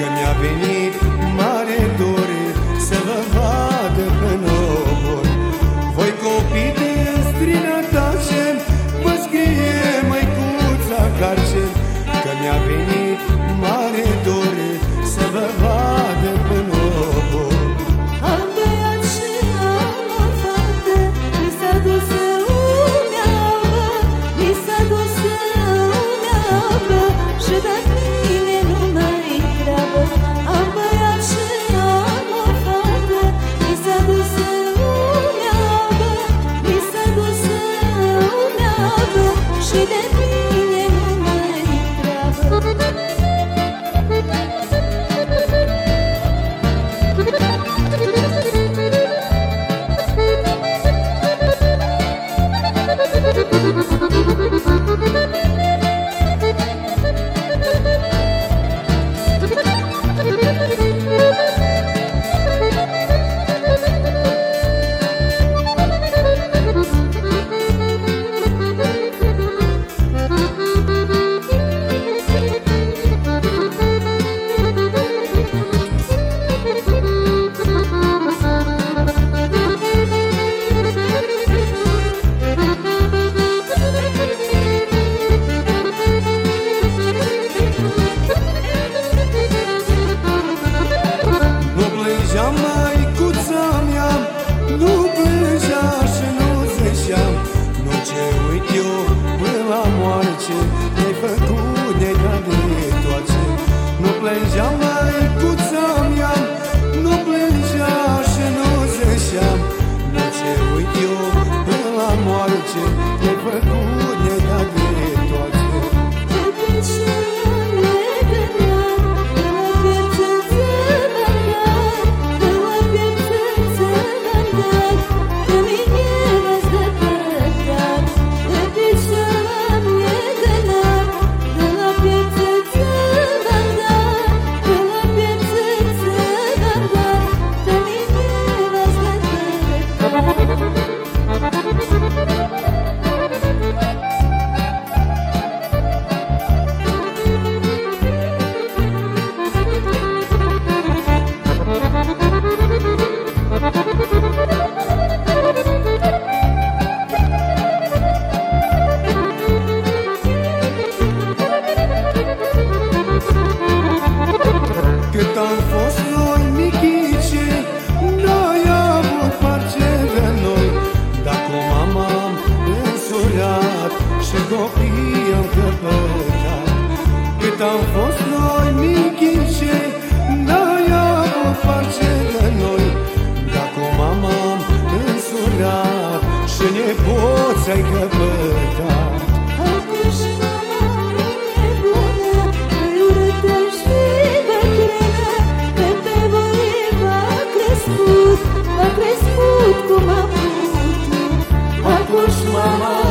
Că mi-a venit mare dor Să vă vadă pe obor Voi copii de strina levantar. copii am căpătat Cât am fost noi michice N-ai avut parcelă noi. Dar cu mama am însurat Și nepoți ai căpătat. Mă crescut cum am putut Atunci mama